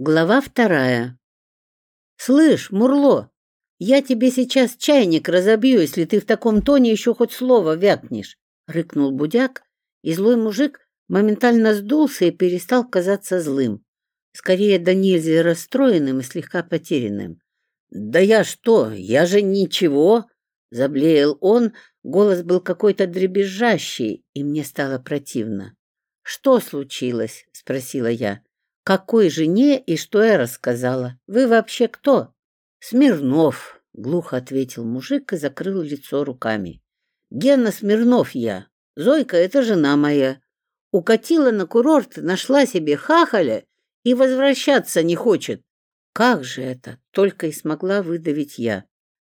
Глава вторая. «Слышь, Мурло, я тебе сейчас чайник разобью, если ты в таком тоне еще хоть слово вякнешь!» — рыкнул Будяк, и злой мужик моментально сдулся и перестал казаться злым. Скорее, да нельзя расстроенным и слегка потерянным. «Да я что? Я же ничего!» — заблеял он. Голос был какой-то дребезжащий, и мне стало противно. «Что случилось?» — спросила я. какой жене и что я рассказала. Вы вообще кто? Смирнов, глухо ответил мужик и закрыл лицо руками. Гена Смирнов я. Зойка — это жена моя. Укатила на курорт, нашла себе хахаля и возвращаться не хочет. Как же это? Только и смогла выдавить я.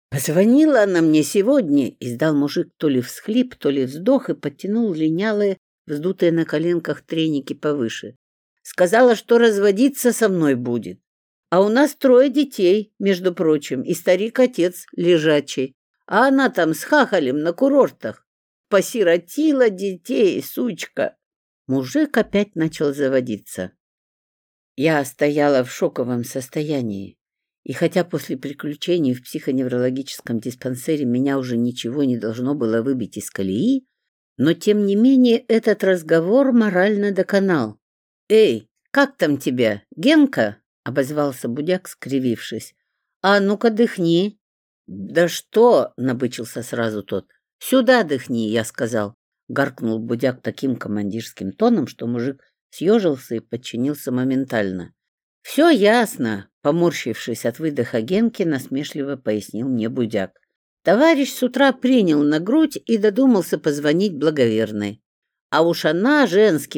Позвонила она мне сегодня, издал мужик то ли всхлип, то ли вздох и подтянул линялые, вздутые на коленках треники повыше. Сказала, что разводиться со мной будет. А у нас трое детей, между прочим, и старик-отец лежачий. А она там с хахалем на курортах. Посиротила детей, сучка. Мужик опять начал заводиться. Я стояла в шоковом состоянии. И хотя после приключений в психоневрологическом диспансере меня уже ничего не должно было выбить из колеи, но тем не менее этот разговор морально доконал. «Эй, как там тебя, Генка?» — обозвался Будяк, скривившись. «А ну-ка дыхни». «Да что?» — набычился сразу тот. «Сюда дыхни», — я сказал. Гаркнул Будяк таким командирским тоном, что мужик съежился и подчинился моментально. «Все ясно», — поморщившись от выдоха Генки, насмешливо пояснил мне Будяк. Товарищ с утра принял на грудь и додумался позвонить благоверной. А уж она женским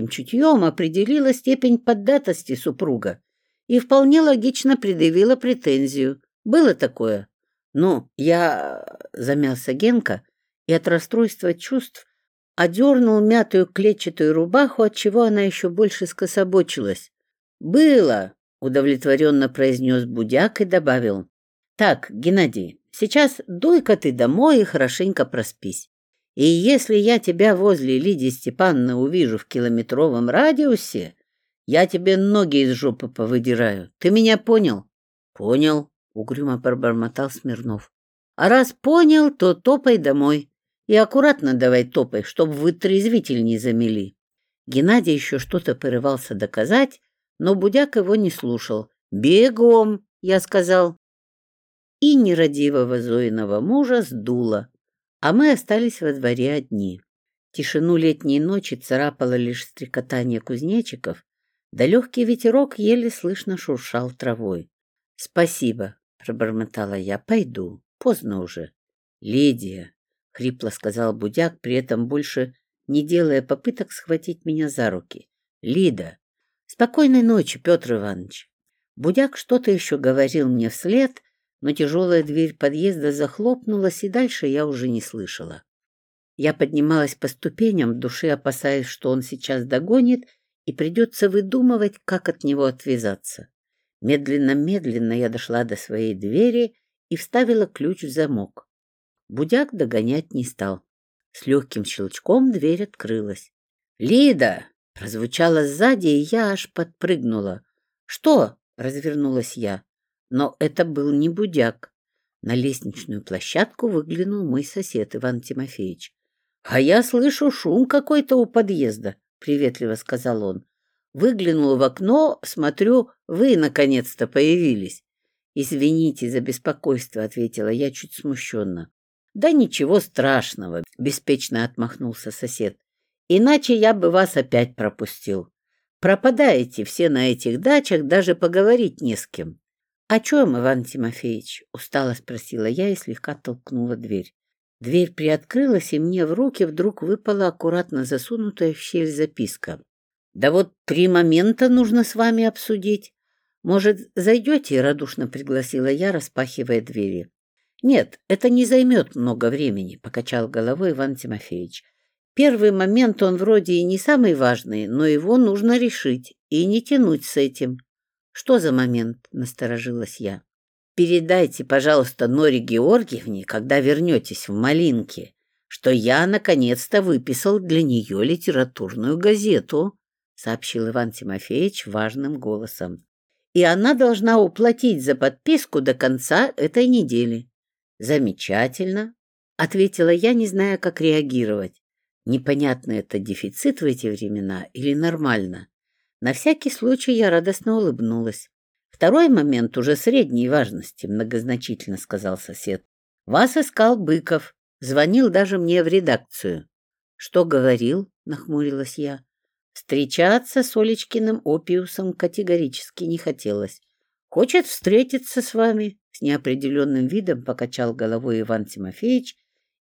чутьем определила степень поддатости супруга и вполне логично предъявила претензию. Было такое. Ну, я... Замялся Генка и от расстройства чувств одернул мятую клетчатую рубаху, отчего она еще больше скособочилась. «Было!» — удовлетворенно произнес Будяк и добавил. «Так, Геннадий, сейчас дуй-ка ты домой и хорошенько проспись. И если я тебя возле Лидии Степановны увижу в километровом радиусе, я тебе ноги из жопы повыдираю. Ты меня понял? Понял, угрюмо пробормотал Смирнов. А раз понял, то топай домой. И аккуратно давай топай, чтоб вытрезвитель не замели. Геннадий еще что-то порывался доказать, но Будяк его не слушал. «Бегом!» — я сказал. И нерадивого Зоиного мужа сдуло а мы остались во дворе одни. Тишину летней ночи царапало лишь стрекотание кузнечиков, да легкий ветерок еле слышно шуршал травой. — Спасибо, — пробормотала я, — пойду, поздно уже. — Лидия, — хрипло сказал Будяк, при этом больше не делая попыток схватить меня за руки. — Лида, спокойной ночи, Петр Иванович. Будяк что-то еще говорил мне вслед, но тяжелая дверь подъезда захлопнулась, и дальше я уже не слышала. Я поднималась по ступеням, в душе опасаясь, что он сейчас догонит, и придется выдумывать, как от него отвязаться. Медленно-медленно я дошла до своей двери и вставила ключ в замок. Будяк догонять не стал. С легким щелчком дверь открылась. «Лида!» — прозвучало сзади, и я аж подпрыгнула. «Что?» — развернулась я. Но это был не будяк. На лестничную площадку выглянул мой сосед Иван Тимофеевич. — А я слышу шум какой-то у подъезда, — приветливо сказал он. Выглянул в окно, смотрю, вы наконец-то появились. — Извините за беспокойство, — ответила я чуть смущенно. — Да ничего страшного, — беспечно отмахнулся сосед. — Иначе я бы вас опять пропустил. Пропадаете все на этих дачах, даже поговорить не с кем. — О чем, Иван Тимофеевич? — устало спросила я и слегка толкнула дверь. Дверь приоткрылась, и мне в руки вдруг выпала аккуратно засунутая в щель записка. — Да вот три момента нужно с вами обсудить. Может, зайдете? — радушно пригласила я, распахивая двери. — Нет, это не займет много времени, — покачал головой Иван Тимофеевич. Первый момент он вроде и не самый важный, но его нужно решить и не тянуть с этим. Что за момент?» — насторожилась я. «Передайте, пожалуйста, Норе Георгиевне, когда вернетесь в Малинке, что я наконец-то выписал для нее литературную газету», — сообщил Иван Тимофеевич важным голосом. «И она должна уплатить за подписку до конца этой недели». «Замечательно», — ответила я, не зная, как реагировать. «Непонятно, это дефицит в эти времена или нормально?» На всякий случай я радостно улыбнулась. Второй момент уже средней важности, многозначительно сказал сосед. Вас искал Быков, звонил даже мне в редакцию. Что говорил? Нахмурилась я. Встречаться с Олечкиным опиусом категорически не хотелось. Хочет встретиться с вами, с неопределенным видом покачал головой Иван Тимофеевич,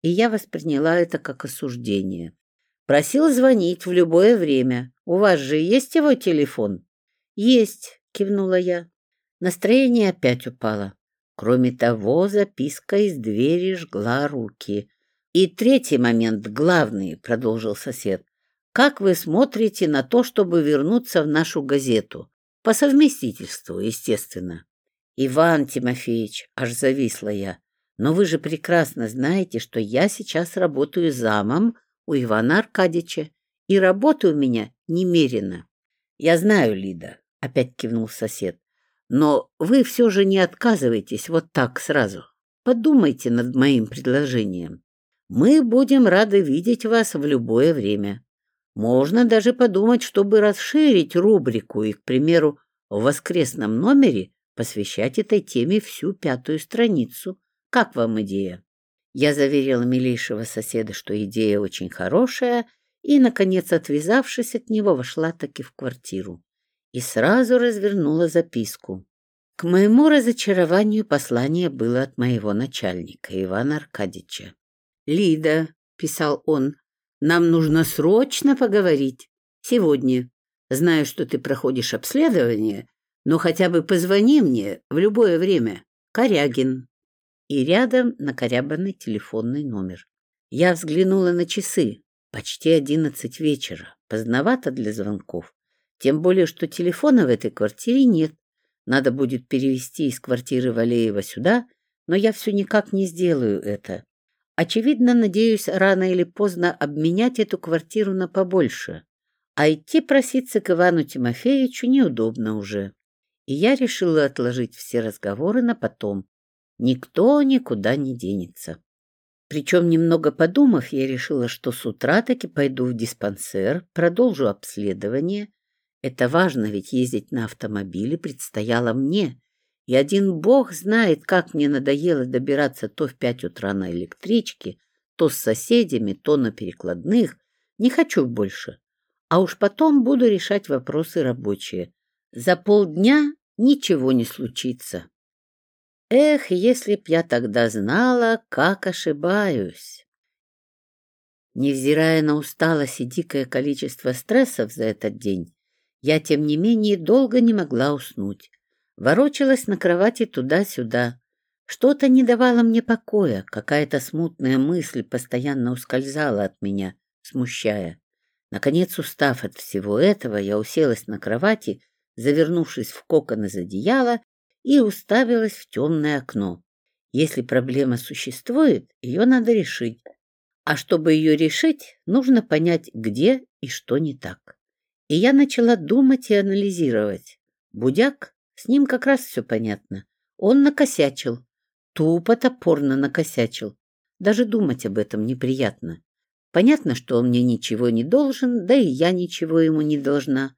и я восприняла это как осуждение. Просил звонить в любое время. У вас же есть его телефон? Есть, кивнула я. Настроение опять упало. Кроме того, записка из двери жгла руки. И третий момент, главный, продолжил сосед. Как вы смотрите на то, чтобы вернуться в нашу газету? По совместительству, естественно. Иван Тимофеевич, аж зависла я. Но вы же прекрасно знаете, что я сейчас работаю замом у Ивана Аркадьевича, и работы у меня немерено. Я знаю, Лида, опять кивнул сосед. Но вы все же не отказывайтесь вот так сразу. Подумайте над моим предложением. Мы будем рады видеть вас в любое время. Можно даже подумать, чтобы расширить рубрику и, к примеру, в воскресном номере посвящать этой теме всю пятую страницу. Как вам идея? Я заверила милейшего соседа, что идея очень хорошая, и, наконец, отвязавшись от него, вошла таки в квартиру и сразу развернула записку. К моему разочарованию послание было от моего начальника, Ивана Аркадьевича. «Лида», — писал он, — «нам нужно срочно поговорить. Сегодня. Знаю, что ты проходишь обследование, но хотя бы позвони мне в любое время. Корягин». И рядом накорябанный телефонный номер. Я взглянула на часы. Почти одиннадцать вечера. Поздновато для звонков. Тем более, что телефона в этой квартире нет. Надо будет перевести из квартиры Валеева сюда, но я все никак не сделаю это. Очевидно, надеюсь, рано или поздно обменять эту квартиру на побольше. А идти проситься к Ивану Тимофеевичу неудобно уже. И я решила отложить все разговоры на потом. Никто никуда не денется. Причем немного подумав, я решила, что с утра таки пойду в диспансер, продолжу обследование. Это важно, ведь ездить на автомобиле предстояло мне. И один бог знает, как мне надоело добираться то в пять утра на электричке, то с соседями, то на перекладных. Не хочу больше. А уж потом буду решать вопросы рабочие. За полдня ничего не случится. Эх, если б я тогда знала, как ошибаюсь. Невзирая на усталость и дикое количество стрессов за этот день, я, тем не менее, долго не могла уснуть. Ворочалась на кровати туда-сюда. Что-то не давало мне покоя, какая-то смутная мысль постоянно ускользала от меня, смущая. Наконец, устав от всего этого, я уселась на кровати, завернувшись в кокон из одеяла и уставилась в темное окно. Если проблема существует, ее надо решить. А чтобы ее решить, нужно понять, где и что не так. И я начала думать и анализировать. Будяк, с ним как раз все понятно. Он накосячил. Тупо топорно накосячил. Даже думать об этом неприятно. Понятно, что он мне ничего не должен, да и я ничего ему не должна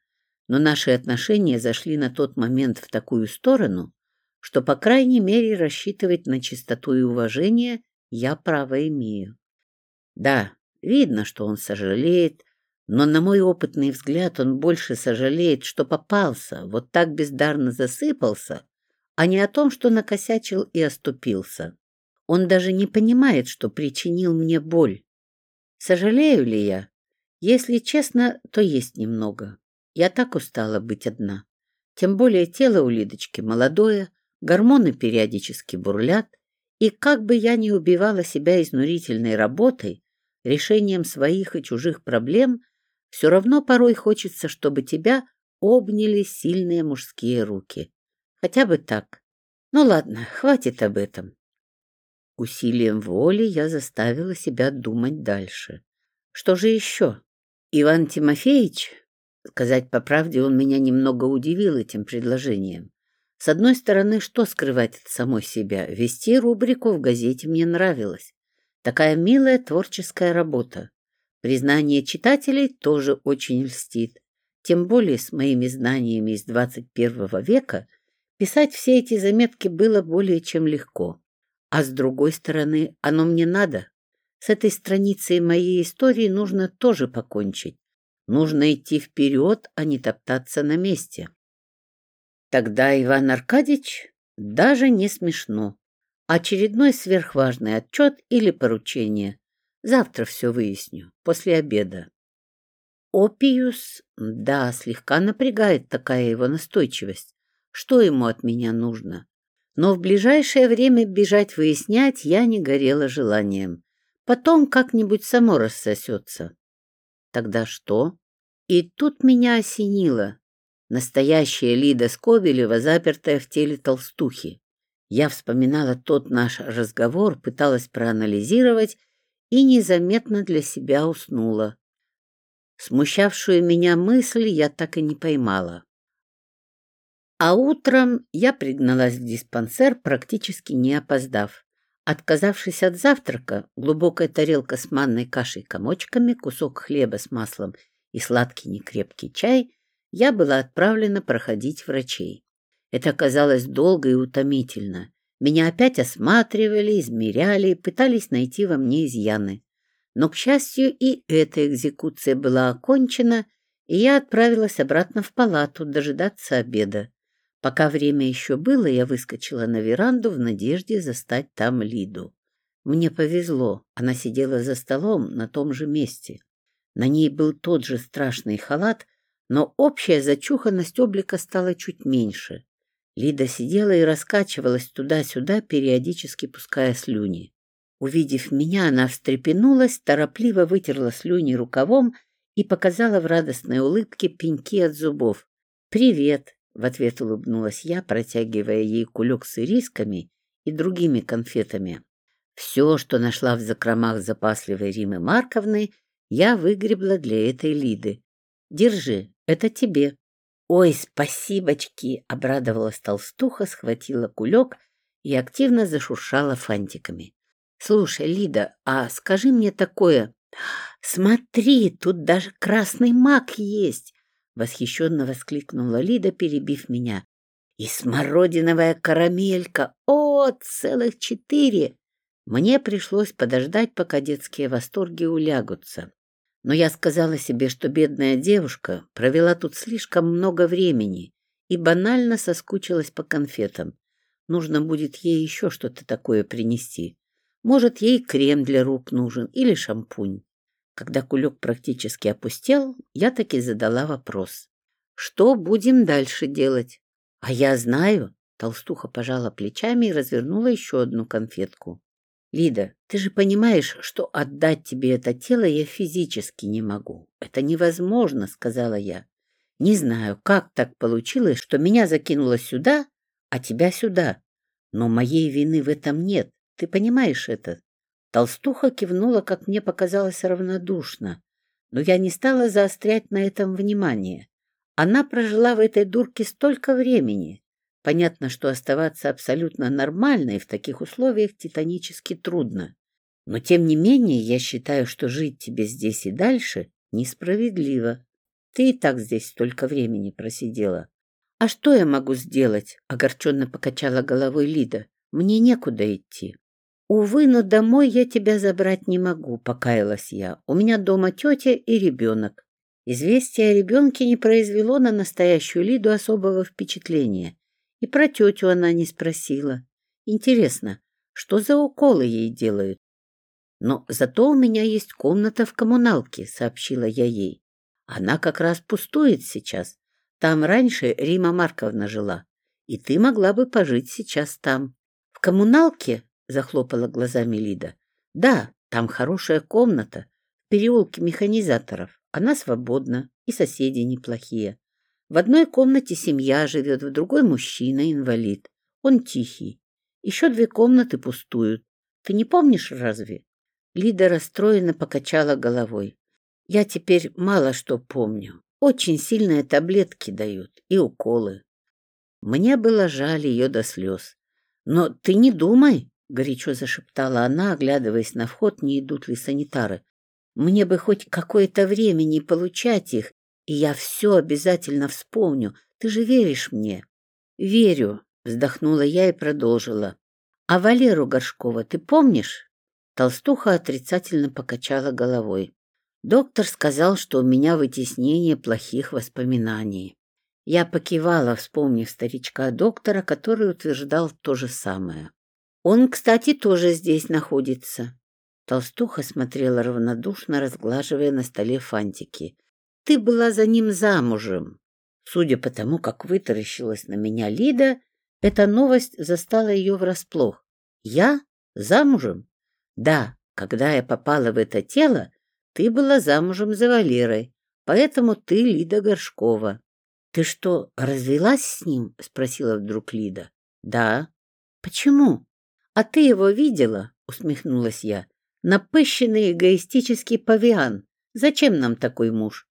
но наши отношения зашли на тот момент в такую сторону, что, по крайней мере, рассчитывать на чистоту и уважение я право имею. Да, видно, что он сожалеет, но, на мой опытный взгляд, он больше сожалеет, что попался, вот так бездарно засыпался, а не о том, что накосячил и оступился. Он даже не понимает, что причинил мне боль. Сожалею ли я? Если честно, то есть немного. Я так устала быть одна. Тем более тело у Лидочки молодое, гормоны периодически бурлят, и как бы я ни убивала себя изнурительной работой, решением своих и чужих проблем, все равно порой хочется, чтобы тебя обняли сильные мужские руки. Хотя бы так. Ну ладно, хватит об этом. Усилием воли я заставила себя думать дальше. Что же еще? Иван Тимофеевич, сказать по правде, он меня немного удивил этим предложением. С одной стороны, что скрывать от самой себя? Вести рубрику в газете мне нравилось. Такая милая творческая работа. Признание читателей тоже очень льстит. Тем более с моими знаниями из 21 века писать все эти заметки было более чем легко. А с другой стороны, оно мне надо. С этой страницей моей истории нужно тоже покончить. Нужно идти вперед, а не топтаться на месте. Тогда Иван Аркадьевич даже не смешно. Очередной сверхважный отчет или поручение. Завтра все выясню, после обеда. Опиус, да, слегка напрягает такая его настойчивость. Что ему от меня нужно? Но в ближайшее время бежать выяснять я не горела желанием. Потом как-нибудь само рассосется. Тогда что? И тут меня осенило. Настоящая Лида Скобелева заперта в теле толстухи. Я вспоминала тот наш разговор, пыталась проанализировать и незаметно для себя уснула. Смущавшую меня мысль я так и не поймала. А утром я пригналась в диспансер, практически не опоздав. Отказавшись от завтрака, глубокая тарелка с манной кашей комочками, кусок хлеба с маслом и сладкий некрепкий чай — я была отправлена проходить врачей. Это оказалось долго и утомительно. Меня опять осматривали, измеряли, пытались найти во мне изъяны. Но, к счастью, и эта экзекуция была окончена, и я отправилась обратно в палату дожидаться обеда. Пока время еще было, я выскочила на веранду в надежде застать там Лиду. Мне повезло, она сидела за столом на том же месте. На ней был тот же страшный халат, но общая зачуханность облика стала чуть меньше. Лида сидела и раскачивалась туда-сюда, периодически пуская слюни. Увидев меня, она встрепенулась, торопливо вытерла слюни рукавом и показала в радостной улыбке пеньки от зубов. «Привет!» — в ответ улыбнулась я, протягивая ей кулек с ирисками и другими конфетами. Все, что нашла в закромах запасливой Римы Марковны, я выгребла для этой Лиды. Держи, это тебе. Ой, спасибочки, обрадовалась толстуха, схватила кулек и активно зашуршала фантиками. Слушай, Лида, а скажи мне такое. Смотри, тут даже красный мак есть, восхищенно воскликнула Лида, перебив меня. И смородиновая карамелька. О, целых четыре! Мне пришлось подождать, пока детские восторги улягутся. Но я сказала себе, что бедная девушка провела тут слишком много времени и банально соскучилась по конфетам. Нужно будет ей еще что-то такое принести. Может, ей крем для рук нужен или шампунь. Когда кулек практически опустел, я таки задала вопрос. «Что будем дальше делать?» «А я знаю», — толстуха пожала плечами и развернула еще одну конфетку. Лида, ты же понимаешь, что отдать тебе это тело я физически не могу. Это невозможно, сказала я. Не знаю, как так получилось, что меня закинуло сюда, а тебя сюда. Но моей вины в этом нет. Ты понимаешь это? Толстуха кивнула, как мне показалось, равнодушно. Но я не стала заострять на этом внимание. Она прожила в этой дурке столько времени, Понятно, что оставаться абсолютно нормальной в таких условиях титанически трудно. Но тем не менее я считаю, что жить тебе здесь и дальше несправедливо. Ты и так здесь столько времени просидела. «А что я могу сделать?» — огорченно покачала головой Лида. «Мне некуда идти». «Увы, но домой я тебя забрать не могу», — покаялась я. «У меня дома тетя и ребенок». Известие о ребенке не произвело на настоящую Лиду особого впечатления и про тетю она не спросила. Интересно, что за уколы ей делают? Но зато у меня есть комната в коммуналке, сообщила я ей. Она как раз пустует сейчас. Там раньше Рима Марковна жила, и ты могла бы пожить сейчас там. В коммуналке? Захлопала глазами Лида. Да, там хорошая комната, в переулке механизаторов. Она свободна, и соседи неплохие. В одной комнате семья живет, в другой мужчина, инвалид. Он тихий. Еще две комнаты пустуют. Ты не помнишь разве? Лида расстроенно покачала головой. Я теперь мало что помню. Очень сильные таблетки дают и уколы. Мне было жаль ее до слез. «Но ты не думай!» — горячо зашептала она, оглядываясь на вход, не идут ли санитары. «Мне бы хоть какое-то время не получать их, и я все обязательно вспомню. Ты же веришь мне?» «Верю», — вздохнула я и продолжила. «А Валеру Горшкова ты помнишь?» Толстуха отрицательно покачала головой. Доктор сказал, что у меня вытеснение плохих воспоминаний. Я покивала, вспомнив старичка-доктора, который утверждал то же самое. Он, кстати, тоже здесь находится. Толстуха смотрела равнодушно, разглаживая на столе фантики. Ты была за ним замужем. Судя по тому, как вытаращилась на меня Лида, эта новость застала ее врасплох. Я? Замужем? Да, когда я попала в это тело, ты была замужем за Валерой, поэтому ты Лида Горшкова. Ты что, развелась с ним? Спросила вдруг Лида. Да. Почему? А ты его видела? Усмехнулась я. Напыщенный эгоистический павиан. Зачем нам такой муж? Если надо, получше найдем. Это мое рассуждение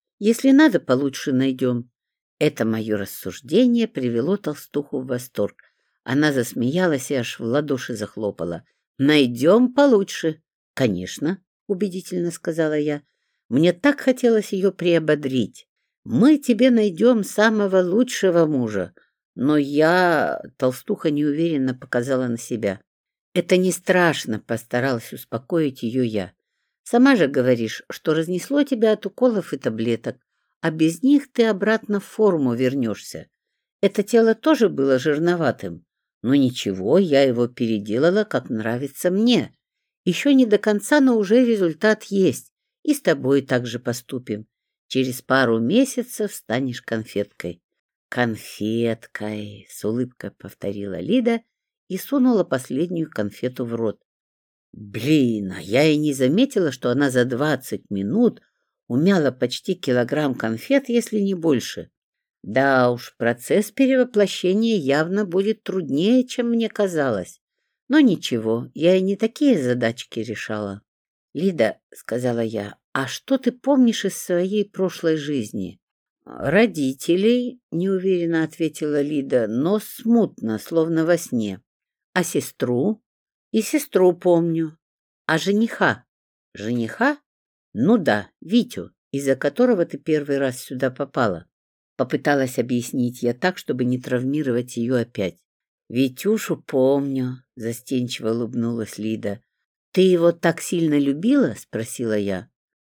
привело толстуху в восторг. Она засмеялась и аж в ладоши захлопала. «Найдем получше». «Конечно», — убедительно сказала я. Мне так хотелось ее приободрить. «Мы тебе найдем самого лучшего мужа». Но я... Толстуха неуверенно показала на себя. «Это не страшно», — постаралась успокоить ее я. «Сама же говоришь, что разнесло тебя от уколов и таблеток а без них ты обратно в форму вернешься. Это тело тоже было жирноватым, но ничего, я его переделала, как нравится мне. Еще не до конца, но уже результат есть, и с тобой так же поступим. Через пару месяцев станешь конфеткой. «Конфеткой!» — с улыбкой повторила Лида и сунула последнюю конфету в рот. Блин, а я и не заметила, что она за двадцать минут умяла почти килограмм конфет, если не больше. Да уж, процесс перевоплощения явно будет труднее, чем мне казалось. Но ничего, я и не такие задачки решала. — Лида, — сказала я, — а что ты помнишь из своей прошлой жизни? — Родителей, — неуверенно ответила Лида, но смутно, словно во сне. — А сестру? — И сестру помню. — А жениха? — Жениха? Ну да, Витю, из-за которого ты первый раз сюда попала. Попыталась объяснить я так, чтобы не травмировать ее опять. Витюшу помню, застенчиво улыбнулась Лида. Ты его так сильно любила? спросила я.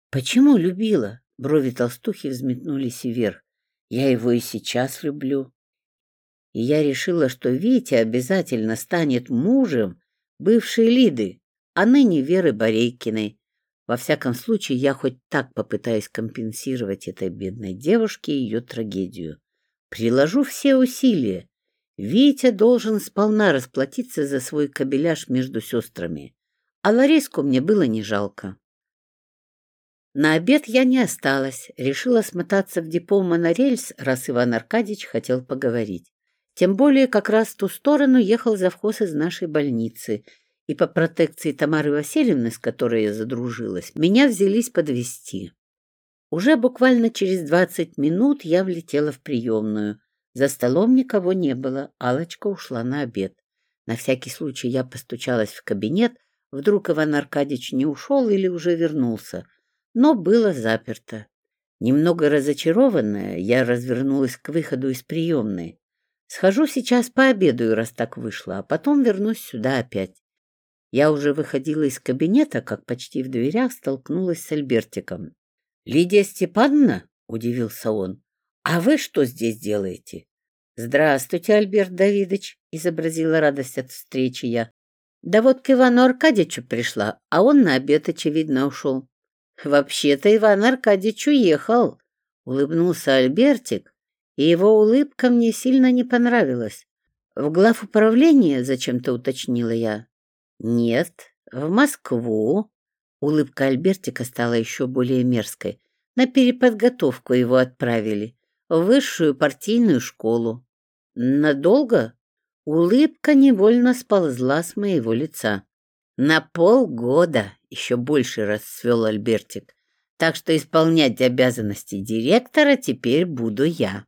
Почему любила? Брови толстухи взметнулись вверх. Я его и сейчас люблю. И я решила, что Витя обязательно станет мужем бывшей Лиды, а ныне Веры Борейкиной, во всяком случае, я хоть так попытаюсь компенсировать этой бедной девушке ее трагедию. Приложу все усилия. Витя должен сполна расплатиться за свой кабеляж между сестрами. А Лариску мне было не жалко. На обед я не осталась, решила смотаться в депо монорельс, раз Иван Аркадьевич хотел поговорить. Тем более как раз в ту сторону ехал завхоз из нашей больницы, и по протекции Тамары Васильевны, с которой я задружилась, меня взялись подвести. Уже буквально через двадцать минут я влетела в приемную. За столом никого не было, алочка ушла на обед. На всякий случай я постучалась в кабинет, вдруг Иван Аркадьевич не ушел или уже вернулся, но было заперто. Немного разочарованная, я развернулась к выходу из приемной. Схожу сейчас пообедаю, раз так вышло, а потом вернусь сюда опять. Я уже выходила из кабинета, как почти в дверях столкнулась с Альбертиком. — Лидия Степановна? — удивился он. — А вы что здесь делаете? — Здравствуйте, Альберт Давидович, — изобразила радость от встречи я. — Да вот к Ивану Аркадьевичу пришла, а он на обед, очевидно, ушел. — Вообще-то Иван Аркадьевич уехал, — улыбнулся Альбертик, и его улыбка мне сильно не понравилась. — В глав управления зачем-то уточнила я. «Нет, в Москву». Улыбка Альбертика стала еще более мерзкой. На переподготовку его отправили. В высшую партийную школу. Надолго? Улыбка невольно сползла с моего лица. На полгода еще больше расцвел Альбертик. Так что исполнять обязанности директора теперь буду я.